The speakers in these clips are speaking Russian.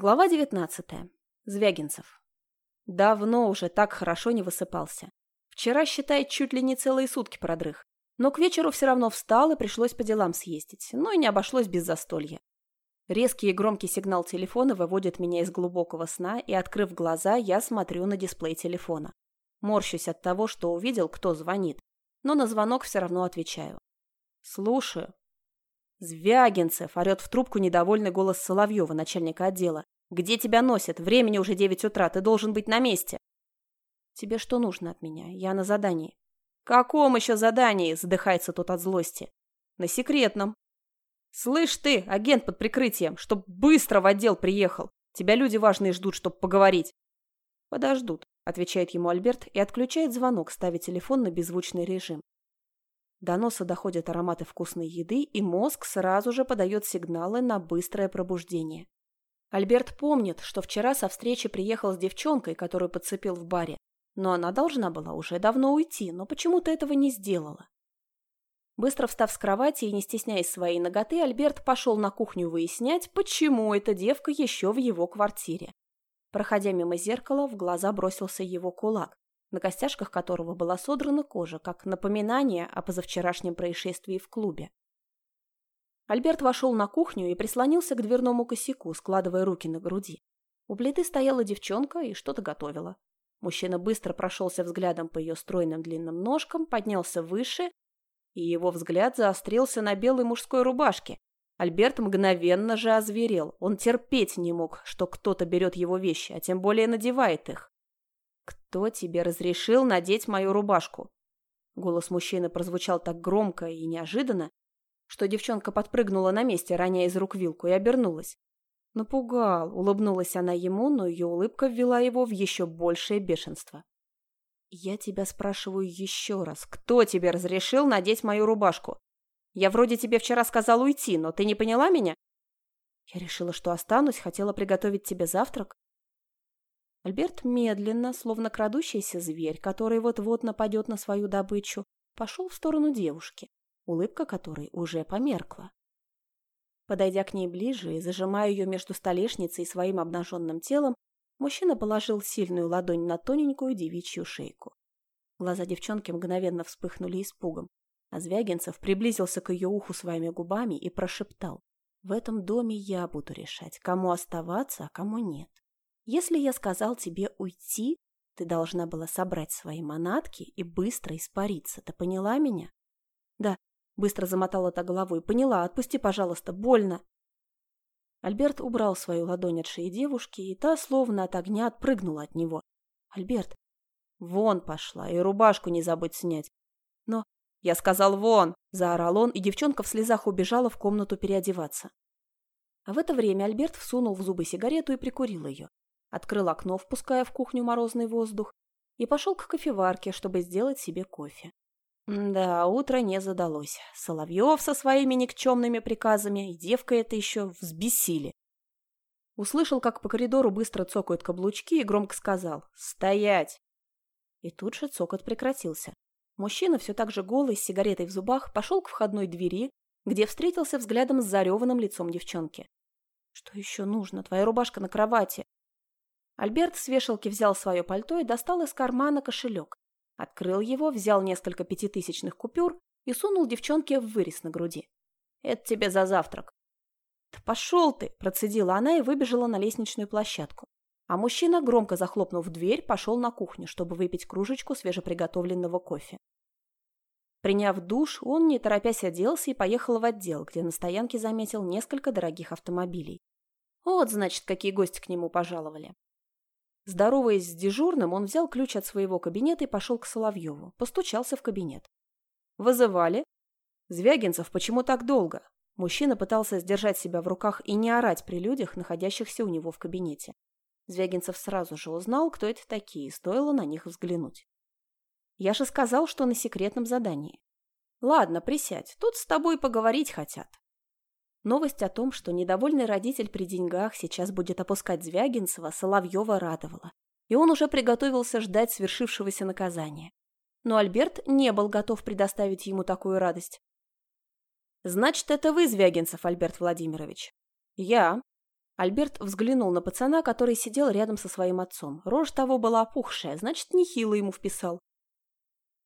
Глава 19. Звягинцев. Давно уже так хорошо не высыпался. Вчера, считай, чуть ли не целые сутки продрых. Но к вечеру все равно встал и пришлось по делам съездить. Но и не обошлось без застолья. Резкий и громкий сигнал телефона выводит меня из глубокого сна, и, открыв глаза, я смотрю на дисплей телефона. Морщусь от того, что увидел, кто звонит. Но на звонок все равно отвечаю. «Слушаю», «Звягинцев!» – орет в трубку недовольный голос Соловьева, начальника отдела. «Где тебя носят? Времени уже девять утра, ты должен быть на месте!» «Тебе что нужно от меня? Я на задании». «Каком еще задании?» – задыхается тот от злости. «На секретном». «Слышь ты, агент под прикрытием, чтоб быстро в отдел приехал. Тебя люди важные ждут, чтоб поговорить». «Подождут», – отвечает ему Альберт и отключает звонок, ставя телефон на беззвучный режим. До носа доходят ароматы вкусной еды, и мозг сразу же подает сигналы на быстрое пробуждение. Альберт помнит, что вчера со встречи приехал с девчонкой, которую подцепил в баре, но она должна была уже давно уйти, но почему-то этого не сделала. Быстро встав с кровати и не стесняясь своей ноготы, Альберт пошел на кухню выяснять, почему эта девка еще в его квартире. Проходя мимо зеркала, в глаза бросился его кулак, на костяшках которого была содрана кожа, как напоминание о позавчерашнем происшествии в клубе. Альберт вошел на кухню и прислонился к дверному косяку, складывая руки на груди. У плиты стояла девчонка и что-то готовила. Мужчина быстро прошелся взглядом по ее стройным длинным ножкам, поднялся выше, и его взгляд заострился на белой мужской рубашке. Альберт мгновенно же озверел. Он терпеть не мог, что кто-то берет его вещи, а тем более надевает их. «Кто тебе разрешил надеть мою рубашку?» Голос мужчины прозвучал так громко и неожиданно, что девчонка подпрыгнула на месте, роняя из рук вилку, и обернулась. Напугал, улыбнулась она ему, но ее улыбка ввела его в еще большее бешенство. «Я тебя спрашиваю еще раз, кто тебе разрешил надеть мою рубашку? Я вроде тебе вчера сказал уйти, но ты не поняла меня?» «Я решила, что останусь, хотела приготовить тебе завтрак». Альберт медленно, словно крадущийся зверь, который вот-вот нападет на свою добычу, пошел в сторону девушки, улыбка которой уже померкла. Подойдя к ней ближе и зажимая ее между столешницей и своим обнаженным телом, мужчина положил сильную ладонь на тоненькую девичью шейку. Глаза девчонки мгновенно вспыхнули испугом, а Звягинцев приблизился к ее уху своими губами и прошептал «В этом доме я буду решать, кому оставаться, а кому нет». Если я сказал тебе уйти, ты должна была собрать свои манатки и быстро испариться. Ты поняла меня? Да, быстро замотала та головой. Поняла, отпусти, пожалуйста, больно. Альберт убрал свою ладонь от шеи девушки, и та, словно от огня, отпрыгнула от него. Альберт, вон пошла, и рубашку не забудь снять. Но я сказал вон, заорал он, и девчонка в слезах убежала в комнату переодеваться. А в это время Альберт всунул в зубы сигарету и прикурил ее открыл окно, впуская в кухню морозный воздух, и пошел к кофеварке, чтобы сделать себе кофе. Да, утро не задалось. Соловьев со своими никчемными приказами и девка это еще взбесили. Услышал, как по коридору быстро цокают каблучки и громко сказал «Стоять!». И тут же цокот прекратился. Мужчина, все так же голый, с сигаретой в зубах, пошел к входной двери, где встретился взглядом с зареванным лицом девчонки. «Что еще нужно? Твоя рубашка на кровати!» Альберт с вешалки взял свое пальто и достал из кармана кошелек. Открыл его, взял несколько пятитысячных купюр и сунул девчонке в вырез на груди. «Это тебе за завтрак». «Да пошел ты!» – процедила она и выбежала на лестничную площадку. А мужчина, громко захлопнув дверь, пошел на кухню, чтобы выпить кружечку свежеприготовленного кофе. Приняв душ, он, не торопясь, оделся и поехал в отдел, где на стоянке заметил несколько дорогих автомобилей. Вот, значит, какие гости к нему пожаловали. Здороваясь с дежурным, он взял ключ от своего кабинета и пошел к Соловьеву. Постучался в кабинет. «Вызывали?» «Звягинцев, почему так долго?» Мужчина пытался сдержать себя в руках и не орать при людях, находящихся у него в кабинете. Звягинцев сразу же узнал, кто это такие, стоило на них взглянуть. «Я же сказал, что на секретном задании». «Ладно, присядь, тут с тобой поговорить хотят». Новость о том, что недовольный родитель при деньгах сейчас будет опускать Звягинцева, Соловьева радовала, и он уже приготовился ждать свершившегося наказания. Но Альберт не был готов предоставить ему такую радость. «Значит, это вы, Звягинцев, Альберт Владимирович?» «Я». Альберт взглянул на пацана, который сидел рядом со своим отцом. Рожь того была опухшая, значит, нехило ему вписал.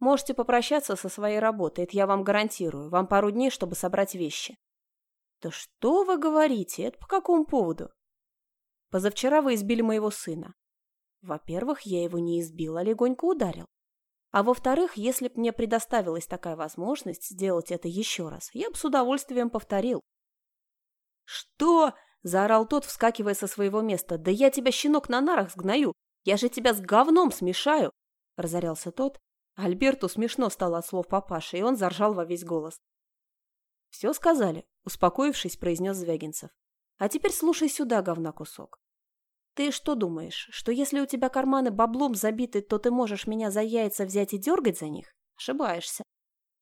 Можете попрощаться со своей работой, это я вам гарантирую. Вам пару дней, чтобы собрать вещи. Да что вы говорите? Это по какому поводу? Позавчера вы избили моего сына. Во-первых, я его не избил, а легонько ударил. А во-вторых, если б мне предоставилась такая возможность сделать это еще раз, я бы с удовольствием повторил. «Что?» – заорал тот, вскакивая со своего места. «Да я тебя, щенок, на нарах сгною! Я же тебя с говном смешаю!» – разорялся тот. Альберту смешно стало от слов папаши, и он заржал во весь голос. «Все сказали», – успокоившись, произнес Звягинцев. «А теперь слушай сюда, говна кусок. Ты что думаешь, что если у тебя карманы баблом забиты, то ты можешь меня за яйца взять и дергать за них? Ошибаешься.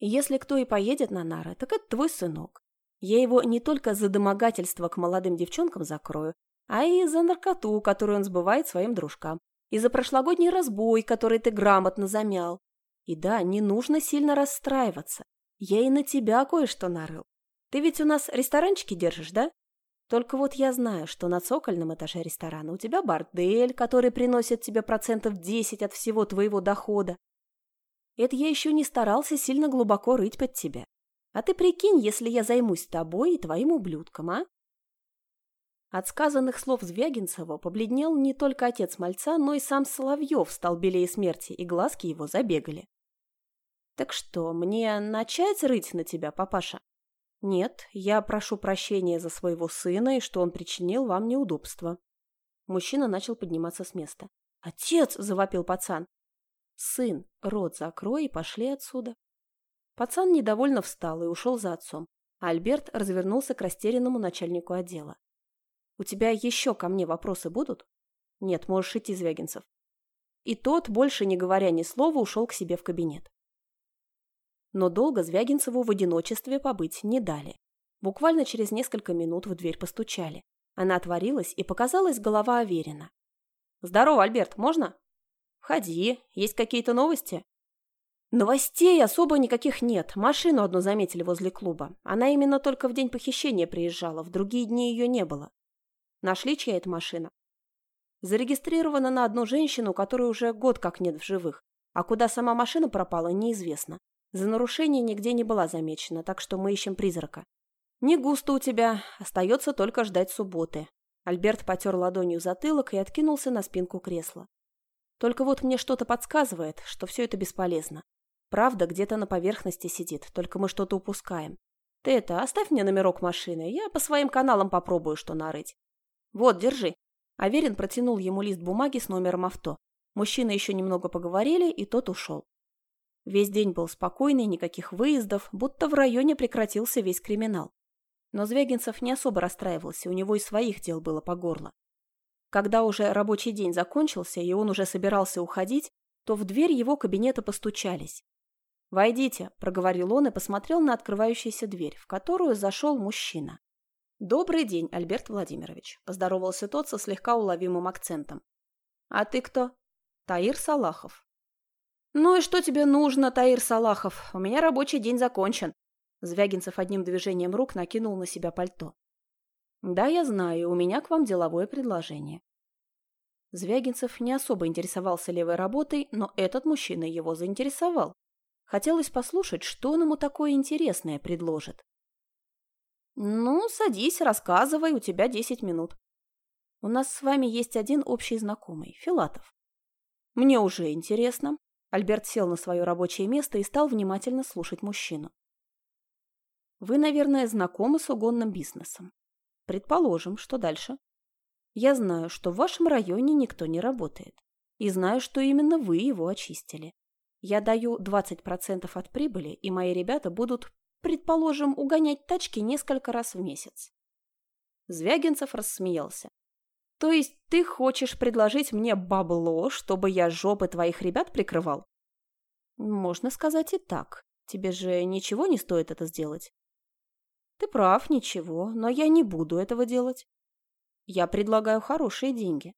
Если кто и поедет на нары, так это твой сынок. Я его не только за домогательство к молодым девчонкам закрою, а и за наркоту, которую он сбывает своим дружкам, и за прошлогодний разбой, который ты грамотно замял. И да, не нужно сильно расстраиваться. Я и на тебя кое-что нарыл. Ты ведь у нас ресторанчики держишь, да? Только вот я знаю, что на цокольном этаже ресторана у тебя бордель, который приносит тебе процентов 10 от всего твоего дохода. Это я еще не старался сильно глубоко рыть под тебя. А ты прикинь, если я займусь тобой и твоим ублюдком, а? От сказанных слов Звягинцева побледнел не только отец мальца, но и сам Соловьев стал белее смерти, и глазки его забегали. «Так что, мне начать рыть на тебя, папаша?» «Нет, я прошу прощения за своего сына и что он причинил вам неудобства». Мужчина начал подниматься с места. «Отец!» – завопил пацан. «Сын, рот закрой и пошли отсюда». Пацан недовольно встал и ушел за отцом, а Альберт развернулся к растерянному начальнику отдела. «У тебя еще ко мне вопросы будут?» «Нет, можешь идти, Звягинцев». И тот, больше не говоря ни слова, ушел к себе в кабинет. Но долго Звягинцеву в одиночестве побыть не дали. Буквально через несколько минут в дверь постучали. Она отворилась, и показалась голова Аверина. «Здорово, Альберт, можно?» «Входи. Есть какие-то новости?» «Новостей особо никаких нет. Машину одну заметили возле клуба. Она именно только в день похищения приезжала, в другие дни ее не было. Нашли, чья это машина?» Зарегистрирована на одну женщину, которой уже год как нет в живых. А куда сама машина пропала, неизвестно. За нарушение нигде не была замечена, так что мы ищем призрака. Не густо у тебя, остается только ждать субботы. Альберт потер ладонью затылок и откинулся на спинку кресла. Только вот мне что-то подсказывает, что все это бесполезно. Правда где-то на поверхности сидит, только мы что-то упускаем. Ты это, оставь мне номерок машины, я по своим каналам попробую что нарыть. Вот, держи. Аверин протянул ему лист бумаги с номером авто. Мужчины еще немного поговорили, и тот ушел. Весь день был спокойный, никаких выездов, будто в районе прекратился весь криминал. Но Звягинцев не особо расстраивался, у него и своих дел было по горло. Когда уже рабочий день закончился, и он уже собирался уходить, то в дверь его кабинета постучались. «Войдите», – проговорил он и посмотрел на открывающуюся дверь, в которую зашел мужчина. «Добрый день, Альберт Владимирович», – поздоровался тот со слегка уловимым акцентом. «А ты кто?» «Таир Салахов». «Ну и что тебе нужно, Таир Салахов? У меня рабочий день закончен». Звягинцев одним движением рук накинул на себя пальто. «Да, я знаю, у меня к вам деловое предложение». Звягинцев не особо интересовался левой работой, но этот мужчина его заинтересовал. Хотелось послушать, что он ему такое интересное предложит. «Ну, садись, рассказывай, у тебя десять минут. У нас с вами есть один общий знакомый, Филатов. Мне уже интересно, Альберт сел на свое рабочее место и стал внимательно слушать мужчину. Вы, наверное, знакомы с угонным бизнесом. Предположим, что дальше? Я знаю, что в вашем районе никто не работает. И знаю, что именно вы его очистили. Я даю 20% от прибыли, и мои ребята будут, предположим, угонять тачки несколько раз в месяц. Звягинцев рассмеялся. То есть ты хочешь предложить мне бабло, чтобы я жопы твоих ребят прикрывал? Можно сказать и так. Тебе же ничего не стоит это сделать. Ты прав, ничего, но я не буду этого делать. Я предлагаю хорошие деньги.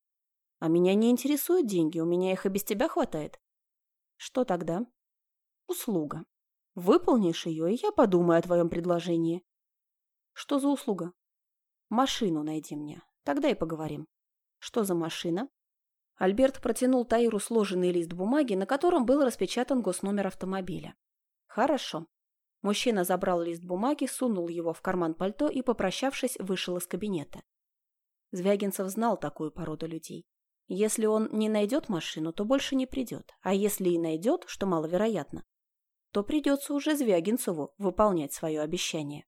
А меня не интересуют деньги, у меня их и без тебя хватает. Что тогда? Услуга. Выполнишь ее, и я подумаю о твоем предложении. Что за услуга? Машину найди мне. Тогда и поговорим. Что за машина? Альберт протянул Таиру сложенный лист бумаги, на котором был распечатан госномер автомобиля. Хорошо. Мужчина забрал лист бумаги, сунул его в карман пальто и, попрощавшись, вышел из кабинета. Звягинцев знал такую породу людей. Если он не найдет машину, то больше не придет. А если и найдет, что маловероятно, то придется уже Звягинцеву выполнять свое обещание.